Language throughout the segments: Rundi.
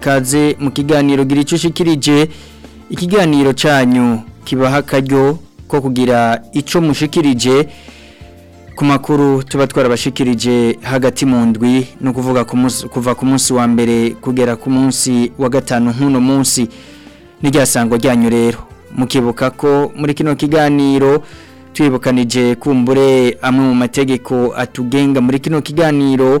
kaze mu kiganiro gira icyo ikiganiro cyanyu kibaha akaryo ko kugira icyo mushikirije ku makuru tuba twarabashikirije hagati mu ndwi ni ukuvuga kuva ku munsi wa mbere kugera ku munsi wa gatanu nk'uno munsi n'iryasango ryanyu rero mukibuka ko muri kino kiganiro twibukanije kumbure amwe mu mategeko atugenga muri kino kiganiro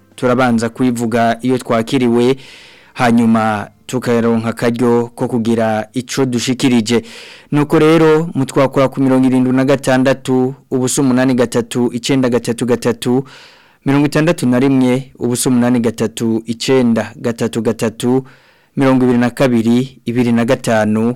turabanza kuyivuga iyo twakiriwe hanyuma tukaronka akaryo ko kugira icyo dushikirije nuko rero mutwakora ku mirongo irindwi na gatandatu ubuso umunani gatatu icyenda gatatu gatatu mirongo itandatu na rimwe ubuso gatatu icyenda gatatu gatatu mirongo ibiri na kabiri ibiri na gatanu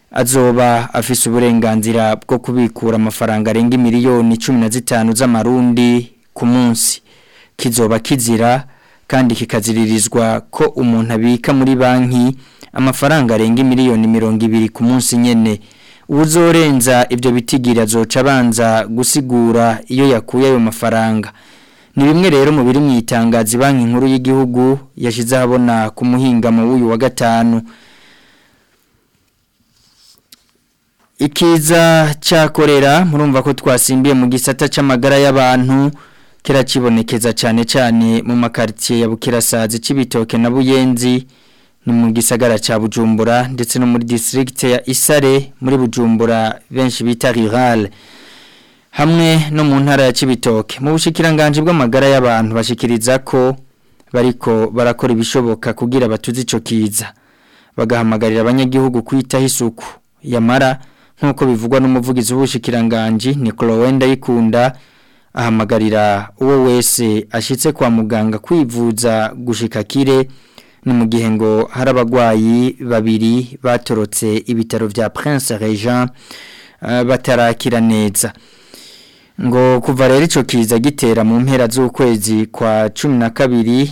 azoba afise uburenganzira bwo kubikura amafaranga arenga miliyoni cumi na zitanu z'amarundi ku munsi kizoba kizira kandi kikaziririzwa ko umuntu abika muri banki amafaranga arenga miliyoni mirongo ibiri ku munsi nyine Uzorenza ibyo bitigira azoca abanza gusigura iyo yakuye ayo mafaranga ni bimwe rero mu biri mu itangazo banki nkuru y'igihugu yashyize abona kumuhinga mu w'uyu wa gatanu ikiza cyakorera murumva ko twasimbiye mu gisata cy'amagara y'abantu kirakibonekeza cyane cyane mu makaritsiye ya bukirasazi cy'ibitoke na buyenzi ni mu gisagara cya bujumbura ndetse no muri district ya isare muri bujumbura benshi bita rurale hamwe no mu ntara ya Kibitoke mu bushikiranganje bw'amagara y'abantu bashikiriza ko bariko barakora ibishoboka kugira batuze ico kiza bagahamagarira abanyagihugu kwitaho isuku yamara nk'uko bivugwa n'umuvugizi w'ubushikiranganje Nicolo Wenda yikunda ahamagarira uwo wese ashitse kwa muganga kwivuza gushika kire ni mu gihe ngo hari abagwayi babiri batorotse ibitaro vya Prince Regent uh, eh, batarakira neza ngo kuva rero kiza gitera mu mpera z'ukwezi kwa cumi na kabiri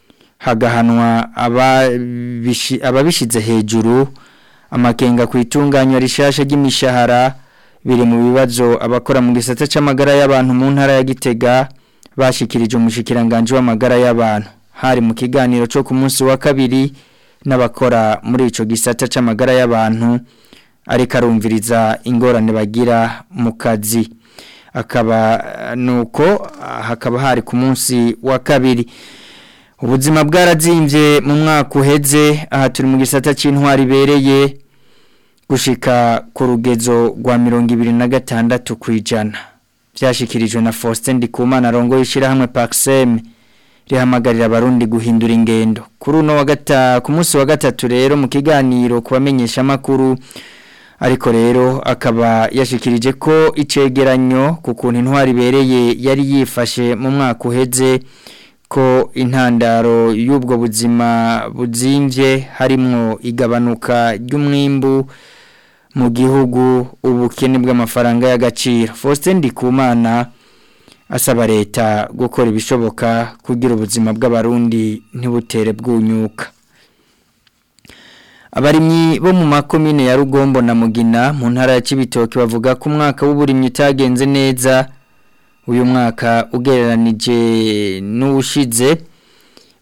hagahanwa ababishyize hejuru amakenga ku itunganywa rishasha ry'imishahara biri mu bibazo abakora mu gisata cy'amagara y'abantu mu ntara ya gitega bashikirije umushyikiranganje w'amagara y'abantu hari mu kiganiro cyo ku munsi wa kabiri n'abakora muri icyo gisata cy'amagara y'abantu ariko arumviriza ingorane bagira mu kazi akaba nuko hakaba hari ku munsi wa kabiri ubuzima bwarazimbye mu mwaka uheze aha turi mu gisata cy'intwari ibereye gushika ku rugezo rwa mirongo ibiri na gatandatu ku ijana byashyikirijwe na faustin ndikumana rongo y'ishyirahamwe pakiseme rihamagarira abarundi guhindura ingendo kuri uno wa gata ku munsi wa gatatu rero mu kiganiro kubamenyesha amakuru ariko rero akaba yashyikirije ko icegeranyo ku kuntu intwari ibereye yari yifashe mu mwaka uheze ko intandaro y'ubwo buzima buzinvye harimo igabanuka ry'umwimbu mu gihugu ubukene bw'amafaranga y'agaciro Faustin Ndikumana asaba leta gukora ibishoboka kugira ubuzima bw'abarundi ntibutere bwunyuka abarimyi bo mu makomine ya Rugombo na Mugina mu ntara ya Cibitoke bavuga ku mwaka w'uburimyi utagenze neza uyu mwaka ugereranije n'uwushize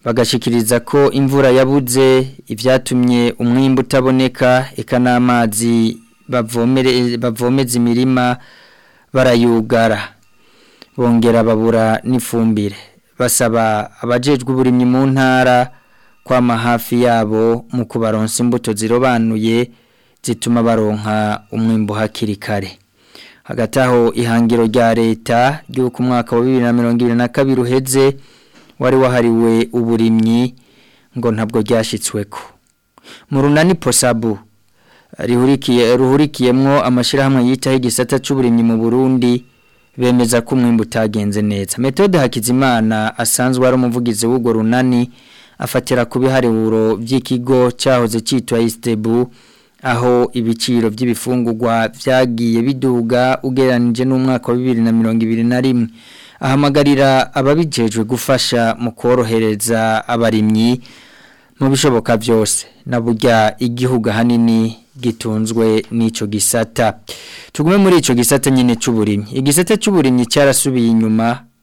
bagashikiriza ko imvura yabuze ibyatumye umwimbu utaboneka eka n'amazi bavomeza imirima barayugara bongera babura n'ifumbire basaba abajejwe uburimyi mu ntara kwama hafi yabo mu kubaronsa imbuto zirobanuye zituma baronka umwimbo hakiri kare hagati ihangiro rya leta ry'uko mwaka wa bibiri na mirongo na kabiri wari wahariwe uburimyi ngo ntabwo ryashyitsweko mu runani posabu ruhurikiyemo amashyirahamwe yitaho igisata cy'uburimyi mu burundi bemeza ko umwimba neza metode hakizimana asanzwe ari umuvugizi w'urwo runani afatira ku biharuro by'ikigo cyahoze cyitwa isitebu aho ibiciro by'ibifungurwa byagiye biduga ugeranije n'umwaka wa bibiri na mirongo ibiri na rimwe ahamagarira ababijejwe gufasha mu korohereza abarimyi mu bishoboka byose na burya igihugu ahanini gitunzwe n'icyo gisata tugume muri icyo gisata nyine cy'uburimyi igisata cy'uburimyi cyarasubiye inyuma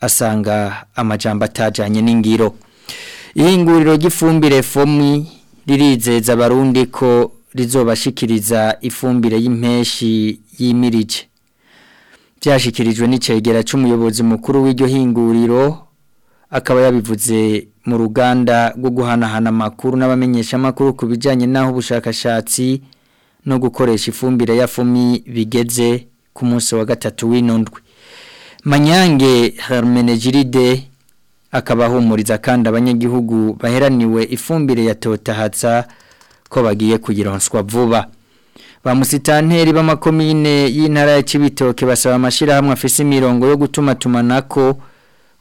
asanga amajambo atajanye n'ingiro ihinguriro ry'ifumbire fomi ririzeza abarundi ko rizobashikiriza ifumbire y'impeshi yimirije byashyikirijwe n'icyegera cy'umuyobozi mukuru w'iryo hinguriro akaba yabivuze mu ruganda rwo guhanahana amakuru n’abamenyeshamakuru ku bijyanye n'aho ubushakashatsi no gukoresha ifumbire ya fumi bigeze ku munsi wa gatatu w'inundwe manyange hermenegiride akabahumuriza kandi abanyagihugu baheraniwe ifumbire ya totahatsa ko bagiye kuyironswa vuba ba b'amakomine y'intara ya Kibitoke basaba amashyirahamwe afise imirongo yo gutuma tumanako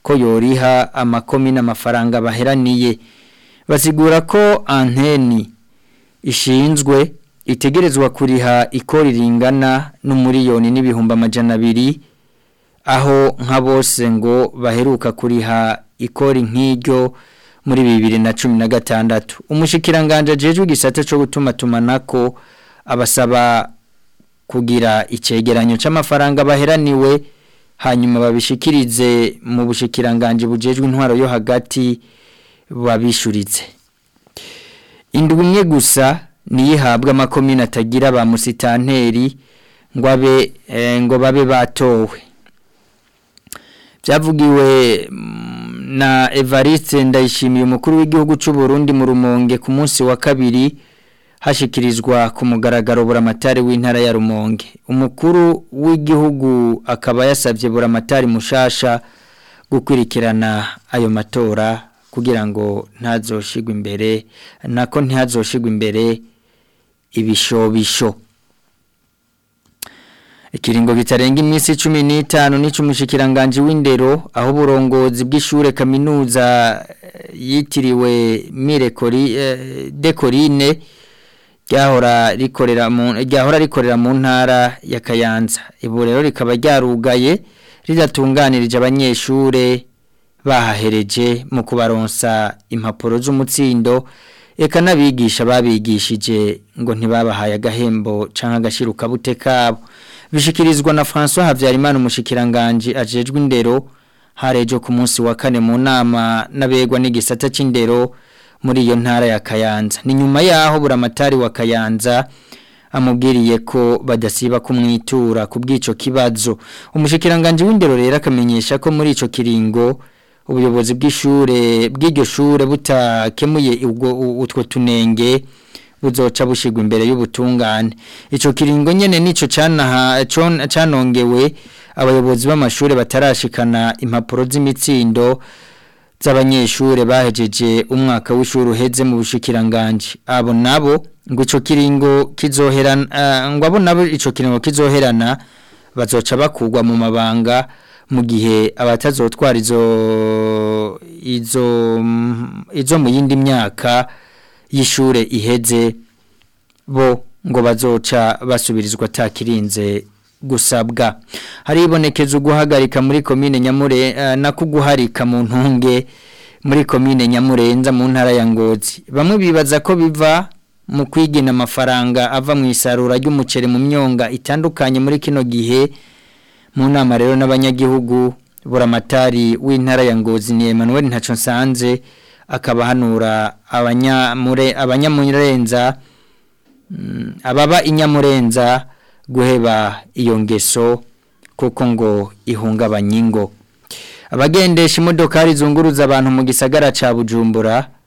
ko yoriha amakomine amafaranga baheraniye basigura ko anteni ishinzwe itegerezwa kuriha ikori ringana n'umuriyoni n'ibihumbi amajana aho nka bose ngo baheruka kuriha ikori nk'iryo muri bibiri na cumi na gatandatu umushikiranganje jeju igisate cyo gutuma gutumatumanako abasaba kugira icegeranyo c'amafaranga baheraniwe hanyuma babishikirize mu bushikiranganje bujejwe intwaro yo hagati babishuritse indumwe gusa niyihabwa amakomine atagira ba musitanteri ngo abe eh, ngo babe batowe byavugiwe mm, na Evariste ndayishimiye umukuru w'igihugu cy'u Burundi mu rumonge ku munsi wa kabiri hashikirizwa ku mugaragaro buramatari w'intara ya rumonge umukuru w'igihugu akaba yasabye buramatari mushasha gukurikirana ayo matora kugira ngo ntazoshigwe imbere nako ntihazoshigwe imbere ibishobisho Ikiringo kitarenga iminsi 15 n'icumushikiranganje w'indero aho burongozi bw'ishure kaminuza eh, yitiriwe Mirekori eh, Dekorine ryahora rikorera mu rikorera mu ntara ya Kayanza ibo rero rikaba ryarugaye ridatunganirije abanyeshure bahahereje mu kubaronsa impapuro z'umutsindo eka n'abigisha babigishije ngo ntibabahaye agahembo cyangwa agashiruka bute kabo bishikirizwa na François Habyarimana umushikiranganji ajejwe indero harejo ku munsi wa kane mu nama n'abegwa n'igisata c'indero muri iyo ntara ya Kayanza ni nyuma yaho buramatari wa Kayanza amubwiriye ko badasiba kumwitura ku bw'ico kibazo umushikiranganje w'indero rero akamenyesha ko muri ico kiringo ubuyobozi bw'ishure bw'iryo shure butakemuye utwo tunenge buzoca bushigwa imbere y'ubutungane ico kiringo nyene nico canaha canongewe abayobozi b'amashure batarashikana impapuro z'imitsindo z'abanyeshure bahejeje umwaka w'ishuri uheze mu bushikiranganje abo nabo ngo ico kiringo kizoherana eh, ngo abo nabo ico kiringo kizoherana bazoca bakugwa mu mabanga mu gihe abatazotwara izo izo izo mu yindi myaka y'ishure iheze bo ngo bazoca basubirizwa takirinze gusabwa haribonekeza guhagarika muri komine nyamure eh, na kuguharika mu ntunge muri komine nyamurenza mu ntara ya ngozi bamwe bibaza ko biva mu kwigina amafaranga ava mu isarura ry'umuceri mu myonga itandukanye muri kino gihe mu nama rero n'abanyagihugu buramatari w'intara ya ngozi ni Emmanuel ntaco nsanze akaba akabahanura abanyamurenza mm, ababa inyamurenza guheba iyo ngeso kuko ngo ihungabanye ingo abagendesha imodokari zunguruza abantu mu gisagara cya bujumbura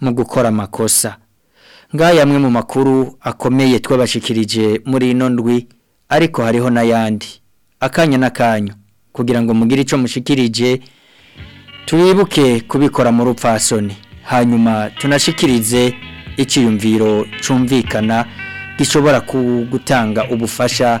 mu gukora amakosa ngaya amwe mu makuru akomeye twabashikirije muri inondwi ariko hariho n'ayandi akanya n'akanyu kugira ngo mugire icyo mushikirije tubibuke kubikora mu rupfasoni hanyuma tunashikirize icyiyumviro cyumvikana gishobora gutanga ubufasha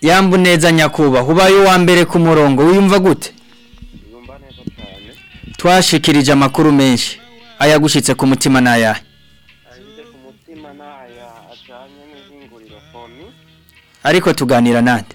yamba neza nyakubaha ubaye uwa mbere ku murongo wiyumva gute twashikirije amakuru menshi ayagushitse ku mutima ni ariko tuganira nande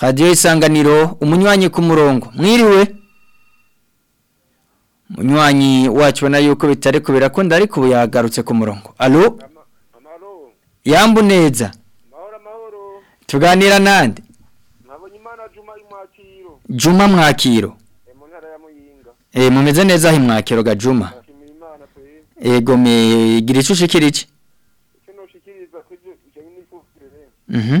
radiyo isanganiro umunyuranye ku murongo mwiriwe munywanyi wacu ubona yuko bitari kubera ko ndariko ubu yagarutse ku murongo alo yambu neza tuganira nande juma mwakiro e mumeze neza he mwakiro ga juma ego me gira ico ushikira iki mhm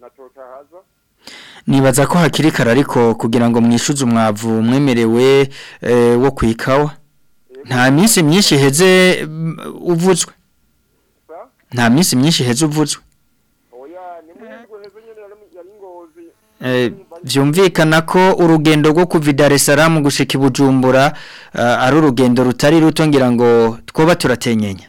na totahaza nibaza ko hakiri kare ariko kugira ngo mwishyuze umwavu mwemerewe eh, wo kwikawa nta minsi myinshi heze mm, uvutswe nta minsi myinshi heze uvutswe byumvikana eh, ko urugendo rwo kuva i Dar es gushika i Bujumbura eh, ari urugendo rutari ruto ngira ngo twoba turatenyenya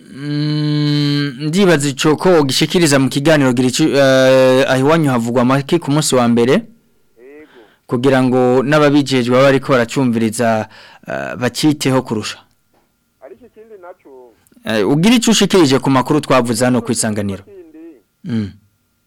mm, ndibaza ico ko gishikiriza mu kiganiro gira eh, ahiwanyu havugwa make ku munsi wa mbere kugira ngo n'ababijejwe baba ariko baracumviriza eh, bakiteho kurusha ariko ikindi nacyo eh, ugira icyo ushikirije ku makuru twavuze hano ku isanganiro mm.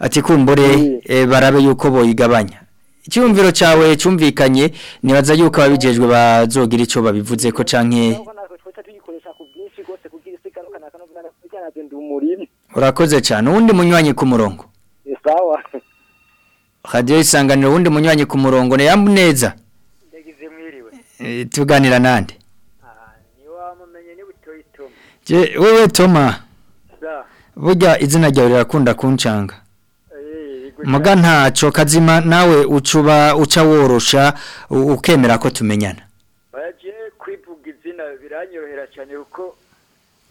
ati kumbure mm. eh, barabe yuko boyigabanya icyiyumviro cyawe cyumvikanye nibaza yuko ababigejwe bazogira icyo babivuze ko canke urakoze cyane undi munywanyi ku sawa radiyo isanganiro ubundi munyuranye ku murongo ni neza eh, tuganira nande wewe toma burya izina ryawe rirakunda kuncanga eh, muga ntacyo kazima nawe ucuba uca worosha ukemera ko tumenyana baje kwivuga izina biranyorohera cyane kuko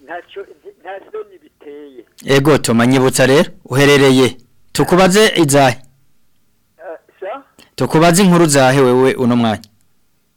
ntacyo nta soni biteye ego toma nyibutsa rero uherereye tukubaze izahe tukubaze inkuru zahe wewe uno mwanya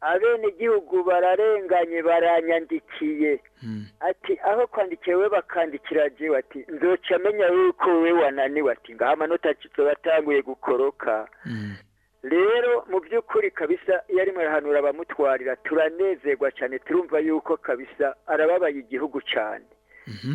abenegihugu bararenganye baranyandikiye mm. ati aho kwandikira we bakandikira jewe ati nzoca amenya yuko we wananiwe ati ngaha amanota atanguye gukoroka rero mu by'ukuri kabisa iyo arimo arahanura abamutwarira turanezerwa cyane turumva yuko kabisa arababaye igihugu cyane mhm.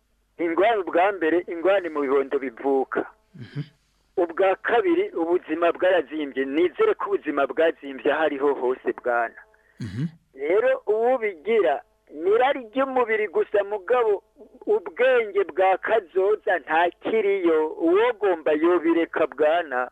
ingorane ubwa mbere ingorane mu bibondo bivuka mhm. ubwa kabiri ubuzima bwarazimbye nizere ko ubuzima bwazimbye hariho hose bwana mhm. rero uwubigira nirari ry'umubiri gusa mugabo ubwenge bwa kazoza ntakiriyo uwogomba yobireka bwana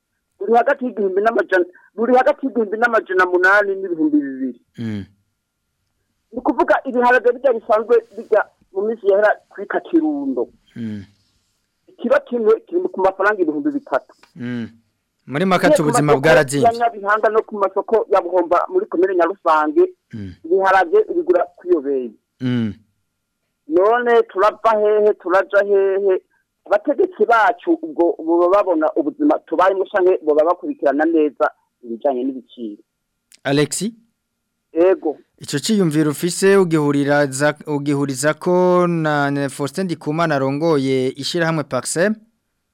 ruri hagati y'igihumbi n'amajana ruri hagati y'igihumbi n'amajana munani n'ibihumbi bibiri mm. ni ukuvuga ibiharage bijya bisanzwe bijya mu minsi yahera kwita kirundo mm. ikiro kimwe kiri ku mafaranga ibihumbi bitatu mm. muri makati ubuzima bwaragiye nyabihanga no ku masoko ya buhomba muri komere nyarusange ibiharage bigura kwiyobeye none turava hehe turaja hehe abategetsi bacu ubwo baba babona ubuzima tubayemo cyangwa baba bakurikirana neza ibijyanye n'ibiciro alexi ego icyo cyiyumviro ufise ugihuriza ko na faustin ndikumana arongoye ishyirahamwe pakise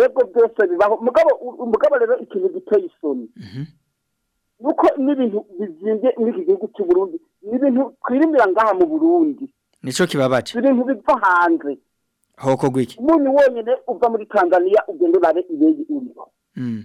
yego byose bibaho umugabo rero ikintu giteye isoni mhm. nuko n'ibintu bizingiye muri iki gihugu cy'u Burundi n'ibintu twirimira ngaha mu Burundi nico kibabaje ibintu biva hanze hoko gwiki umuntu wonyene uva muri Tanzania ugende urabe ibeye uriho mm.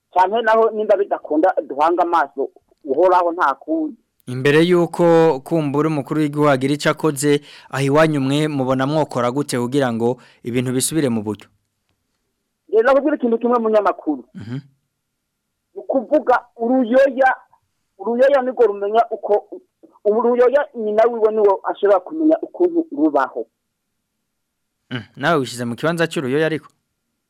cyane naho nimba bidakunda duhanga amaso uhoraho ntakundi imbere y'uko kumbura umukuru w'igihugu agira icyo akoze aho iwanyu umwe mubona mwokora gute kugira ngo ibintu bisubire mu buryo rero eh, nakubwira ikintu kimwe munyamakuru ni mhm. ukuvuga uruyoya uruyoya nibwo rumenya uko uruyoya nyina wiwe niwe ashobora kumenya ukuntu rubaho mm, nawe wishyize mu kibanza cy'uruyoya ariko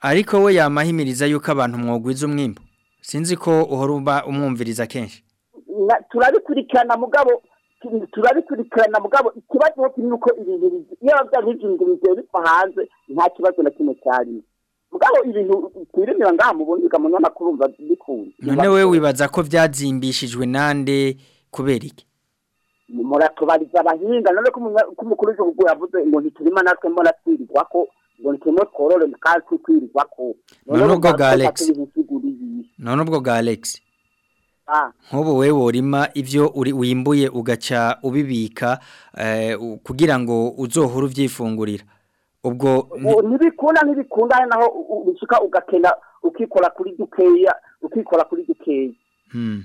ariko we yamahimiriza yuko abantu mwogwiza umwimbo sinzi ko uhora umwumviriza kenshi turabikurikirana mugabo turabikurikirana mugabo ikibazo ni uko ibintu iyo biba byari bizingirijwe biva hanze nta kibazo na kimwe cyarimo bwaho ibintu twiremera ngaha mubonye umunyamakuru bikunze none we wibaza ko byazimbishijwe nande kubera iki muratubariza abahinga none ko umukuru w'igihugu yavuze ngo ntiturima natwe mbona twirirwa ko ngo ntiturimo tworore kandi twikwirirwa ko none ubwo bwa alex none ubwo bwa alex nk'ubu we worima ibyo wimbuye ugaca ubibika eh, kugira ngo uzohore ubyifungurira ubwo ntibikunda ntibikunda naho ushyika ugakena ukikora kuri dukeya ukikora kuri dukeya hmm.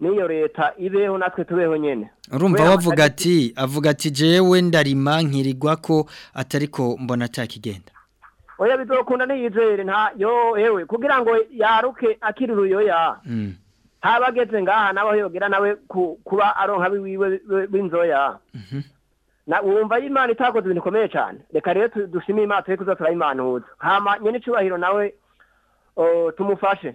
n'iyo leta ibeho natwe tubeho nyine urumva wavuga ati avuga ati jewe ndarima nkirigwa ko atari ko mbona atakigenda oya bidokunda niyizere nta yo yewe kugira ngo yaruke akiri uruyoya ntabageze ngaha nawe yogera nawe kuba aronka biwiwe b'inzoya wumva imana itakoze ibintu bikomeye cyane reka rero dushime imana turi kuza turayimanuza hama nyine icyubahiro nawe tumufashe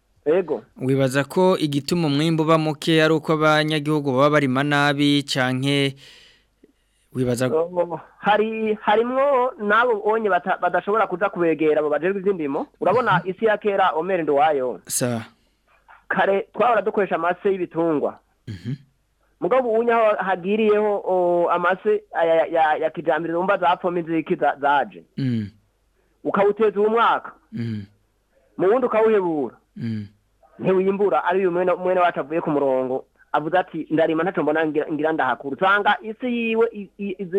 ego wibaza ko igituma umwimbo uba muke ari uko abanyagihugu baba barima nabi cyane wibaza oh, hari harimwo nabo onye badashobora kuza kubegera abo bajerwa izindimo urabona mhm. isi ya kera omeri wayo kare twahora dukoresha amase y'ibitungwa mhm. mugabo ubunya hagiriyeho amase ya kijyambere wumva zapfoma inziki zaje mm. ukawuteza uwo mwaka mm. mu wundi ukawuhebura mm. ntiwimbura ariyo mwene wacu avuye ku murongo avuze ati ndarima ntacyo mbona ngira ndahakura usanga isi yiwe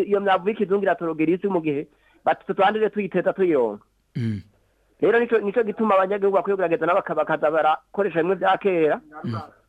iyo myavu y'ikizungu iratorogera isi mu gihe batandire tuyiteza tuyonga rero nicyo gituma abanyagihugu bakwiye kugerageza n'abakaza barakoresha bimwe bya kera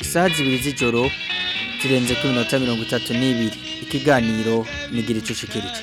isaha zibiri z'ijoro zirenze kuri minota mirongo itatu n'ibiri ikiganiro nigira icyo ushikirije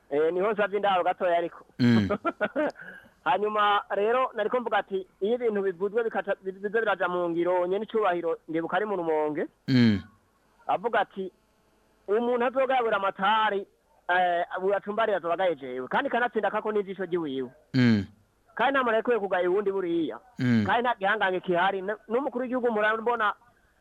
Eh, niho nsabye indabo gatoya ariko mm. hanyuma rero nari mvuga ati iyo ibintu bivuzwe biza biraja mu ngiro nyene icyubahiro ngebuka ari mu rumonge mm. avuga ati umuntu azogabura amatari eh, acumbarira azoba jewe kandi kanatsinda kako n'ijisho ry'iwiwe mm. kandi nta muntu kugaya uwundi buriya kandi nta gihangange kihari n'umukuru w'igihugu murabona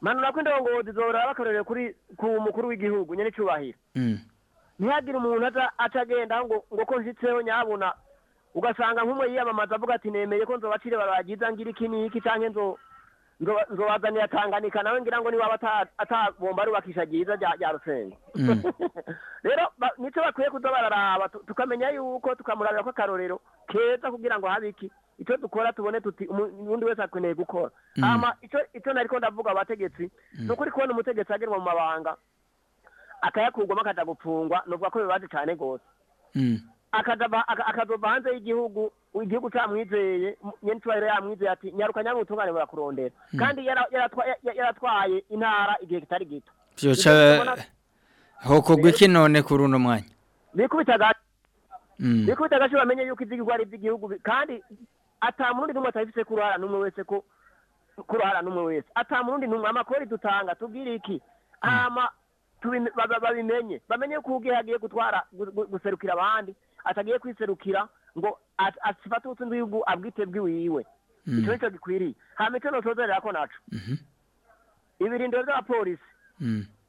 manura ko indongozi zorora bakorere kuri ku mukuru w'igihugu nyine cyubahiro mm. ntihagire umuntu atagenda ngo ngo ko njitseho nyabona ugasanga nk'umwe yiyamamaza avuga ati nemeye ko nzobacire baragiza ngira iki n'iki cyangwa nzo nzobazanira tanganika nawe ngira ngo niba atagomba arubakisha giza rya rusengo mm. rero nicyo bakwiye kuza bararaba tukamenya yuko tukamurabira ko akarorero keza kugira ngo habe iki icyo dukora tubone tuti undi wese akeneye gukora mm. icyo nari ko ndavuga abategetsi mm. ni ukuri kubona umutegetsi agerwa mu mabanga akayakurwamo akajya gupfungwa ni ukuvuga ko bibaje cyane rwose akazoba hanze y'igihugu igihugu cyamwizeye nyencubahiro yamwizeye ati nyaruka nyamutungane burakurondera hmm. kandi yaratwaye intara igihe kitari gito byose hokogwa iki none kuri uno mwanya bikubita hmm. agaciro bamenye yuko iby'igihugu ari iby'igihugu kandi atamurundi n'umwe atabifite ku ruhara n'umwe wese ko ku ruhara n'umwe wese atamurundi n'umwe amakori dutanga tubwire iki hama hmm. babimenye bamenye ko ugiye hagiye gutwara guserukira abandi atagiye kwiserukira ngo asifate ubutunzi bw'igihugu abwite bw'iwiwe hmm. icyo nicyo gikwiriye nta mico ko nacu mhm. ibirindiro by'abapolisi hmm.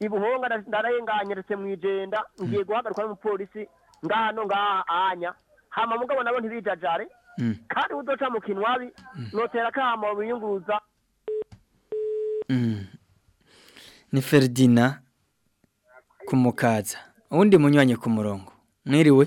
ibuhonga ndarenganyeretse mu igenda ngiye hmm. guhagarikwa n'umupolisi ngano ngaha anya hama mugabo nabo ntibijajare hmm. kandi udoca mu kinwabi notera akamo biyunguruza ni feridina kumukaza uwundi munyuranye ku murongo Mwiriwe.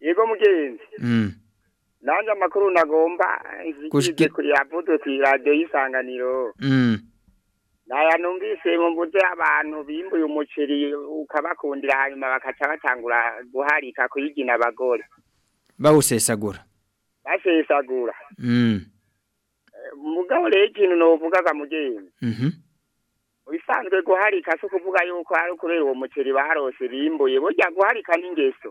Ego, mkenzi. Hmm. nanjye amakuru nagomba nzitize kuri ku iradiyo y'isanganiro mm. naya mu mbuze abantu bimbuye umuceri ukabakundira hanyuma bakaca batangura guharika kuyigina abagore bawusesagura basesagura mugabo mm. rero ikintu novuga za mugenzi bisanzwe mhm. guharika si ukuvuga yuko ari ukubera uwo muceri barose bimbuye burya guharika n'ingeso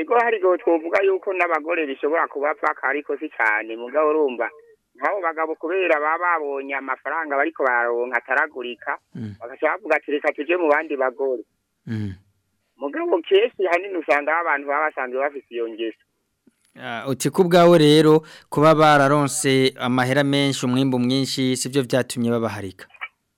ego hari igihe twavuga yuko n'abagore bishobora kuba kubapfaka ariko si cyane mugabo urumva nk'abo bagabo kubera baba babonye amafaranga bariko bararonka ataragurika mm. bagaca bavuga ati reka tuje mu bandi bagore mugabo mm. kenshi hanini usanga abantu baba basanzwe bafite iyo ngeso ah, uti ku ubwawe rero kuba bararonse amahera menshi umwimbu mwinshi si sibyo byatumye babaharika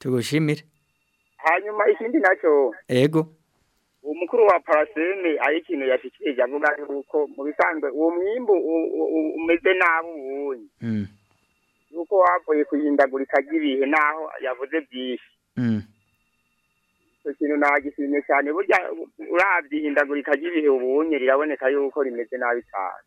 tugushimire hanyuma ikindi nacyo ego umukuru wa paraseme ari ikintu yashyikirije avuga yuko mu bisanzwe uwo mwimbu umeze nabi uwundi mm. nuko wavuye kuhindagurika ry'ibihe naho yavuze byinshi mm. icyo kintu nagishimye cyane burya urabye ihindagurika ry'ibihe ubunye riraboneka yuko rimeze nabi cyane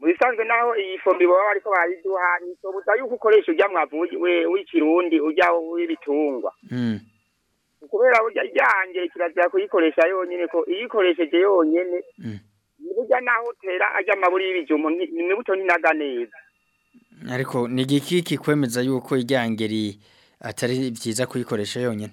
bisanzwe naho iyi fombi baba bariko bariduha ni sobuta yuko ukoresha urya mwavu w'ikirundi urya w'ibitungwa kubera burya ryanje kirazira kuyikoresha yonyine ko iyo ikoresheje yonyene burya naho utera arya amaburi y'ibijumbo imibuto ntinaga neza ariko ni igiki kikwemeza yuko iryangeri atari byiza kuyikoresha yonyine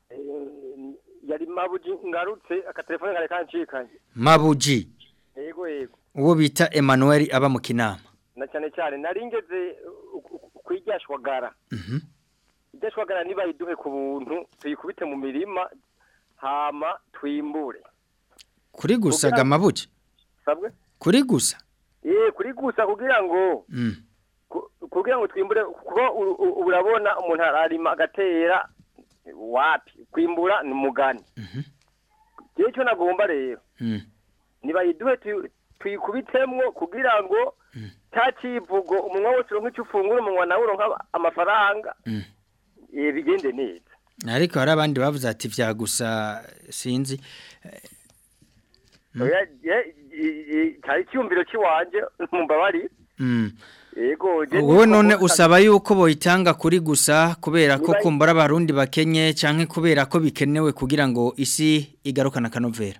yari mabuji ngarutse akatelefone kare kancikanye mabuji uwo bita Emmanuel aba mu kinama na cyane cyane nari ngeze ku iryashwagara mhm. iryashwagara ku buntu tuyikubite mu mirima hama twimbure kuri gusa amabuye sabwe kuri gusa eee kuri gusa kugira ngo mm. kugira ngo twimbure kuko urabona umuntu ararima agatera wapi kwimbura ni umugani mhm. igihe cyo nagomba rero mm. nibayiduhe tuyikubitemwo kugira ngo mm. cya kivugo umunwa wose urumva icyo umunwa nawe uronka amafaranga mm. bigende neza ariko hari abandi bavuze ati bya gusa sinzi cyari mm. icyumviro cy'iwanjye mumbabari mm. ubu none usaba yuko boyitanga kuri gusa kubera ko kumbura abarundi bakenye cyangwa kubera ko bikenewe kugira ngo isi igarukane akanovera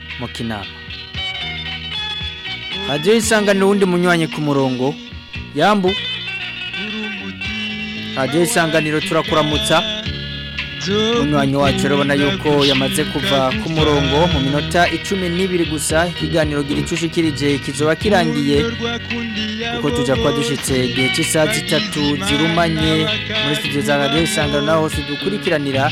mu kinama hajyaho isangane uwundi munywanyi ku murongo yambu radiyo isanganiro turakuramutsa unywanyi wacu urabona yuko yamaze kuva ku murongo mu minota icumi n'ibiri gusa ikiganiro gira icyo ushikirije kizoba kirangiye kuko tujya kuba dushyitse igihe cy'isaha zitatu zirumanye muri studio za radiyo isanganiro naho hose dukurikiranira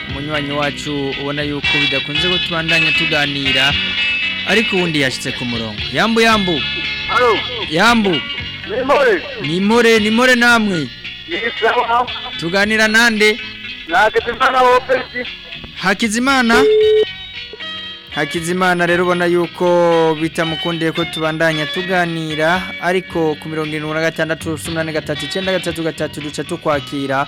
umunywanyi wacu ubona yuko bidakunze ko tuganira ariko uwundi yashyitse ku murongo yambu yambu yambu ni imore ni namwe tuganira nande hakizimana hakizimana rero ubona yuko bitamukundiye ko tubandanya tuganira ariko ku mirongo irindwi na gatandatu umunani gatatu icyenda gatatu gatatu duca tukwakira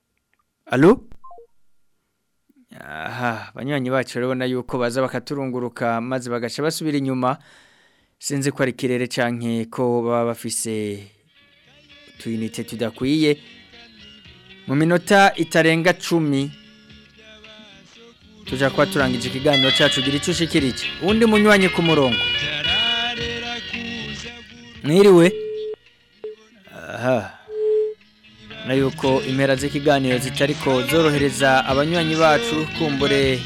Allo Aha banywanyi bacu rero ubona yuko baza bakaturunguruka maze bagaca basubira inyuma sinzi kwa ari ikirere canke ko baba bafise tuyinite tudakwiye mu minota itarenga cumi tujya kuba turangije ikiganiro cyacu gira icyo ushikira undi munywanyi ku murongo mwiriwe aha na yuko impera z'ikiganiro zitari ko zorohereza abanywanyi bacu kumbure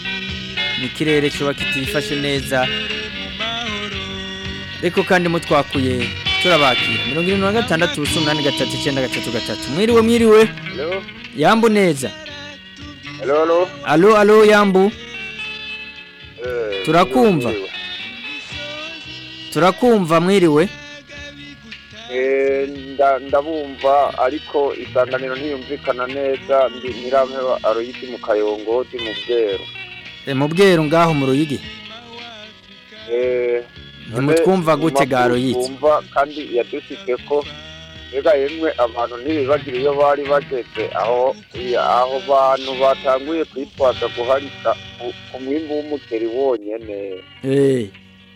n'ikirere kiba kitifashe neza ariko kandi mutwakuye turabakira mirongo irindwi na gatandatu ubusa umunani gatatu icyenda mwiriwe mwiriwe yambu neza Halo halo halo yambu eh, turakumva turakumva mwiriwe eh, ndabumva ariko isanganiro ntiyumvikana neza nyirampe aroyiti mu kayongozi mu bweru e, mu bweru ngaho mu ruyigi eh, ntimutwumva gute ga aroyiti kandi yadusize ko reka yemwe abantu ntibibagire iyo bari bageze aho aho bantu batanguye kwitwaza guharika ku mwimbu w'umuceri wonyine eh.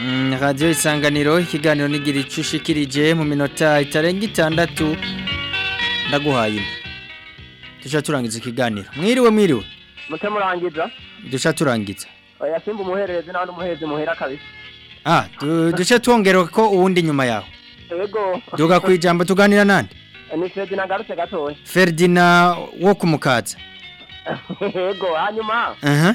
Mm, Radio isanganiro ikiganiro n'igira mu minota itarenga itandatu ndaguhaye imwe turangiza ikiganiro mwiriwe mwiriwe muce murangiza duca turangiza simba umuhererezi n'abandi umuhererezi muhera kabisa ah duce twongera ko uwundi nyuma yawe yego duga ku ijambo tuganira nande eh, ni Ferdina garutse gatoya Ferdina wo kumukatsa yego hanyuma aha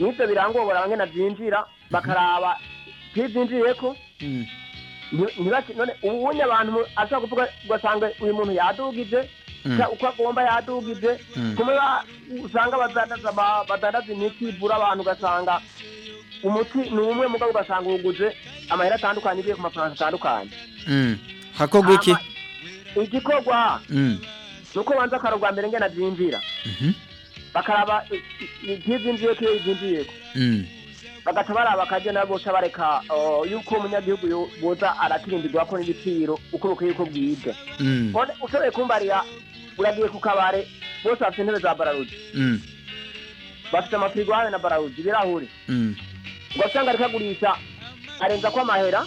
n'ibyo birangobora bamwe nabyinjira bakaraba ntibyinjiriye ko mm. none abantu ashobora kuvuga ugasanga uyu muntu yadugije mm. uko agomba yadugije mm. kuba usanga badandaza imiti ibura abantu ugasanga umuti ni umwe mugabo ugasanga wuguje amahera atandukanye ugiye ku mafaranga atandukanye hako guki igikorwa nuko banza akarogwa mbere ngena byinjira mhm. bakaraba iby'inzu yuko iyo mm. bagaca baraba akagenda bose bareka yuko umunyagihugu buza aratirindirwa ko n'ibiciro ukuruka yuko bwije mm. ushoboye kumbarira uragiye ku kabare bose bafite intebe za bararuji mm. bafite amafirigo na bararuji ibirahuri ugasanga ari kagurisha arenza ko amahera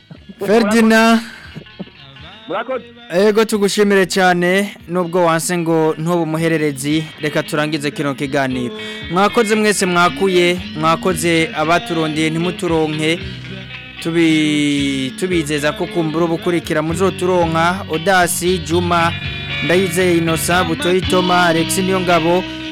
ferdina ego eh, tugushimire cyane nubwo wanse ngo ntube umuhererezi reka turangize kino kiganiro mwakoze mwese mwakuye mwakoze abaturondeye ntimuturonke tubizeza ko kumbura ubukurikira muzoturonka odasi juma ndayizeye inosa butoyi toma alex niyo ngabo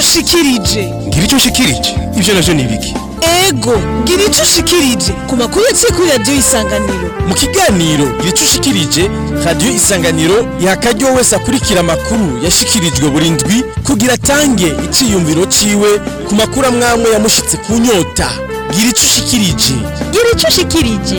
ushikirije ngira icyo ushikirije ibyo navyo ni ibiki ego ngira icyo ushikirije ku makuru yaciye kuri radiyo isanganiro mu kiganiro ngira icyo ushikirije radiyo isanganiro iha akaryo wese akurikira amakuru yashikirijwe buri kugira atange iciyumviro ciwe ku makuru amwamwe yamushitse ku nyota ngira icyo ushikirije ngira icyo ushikirije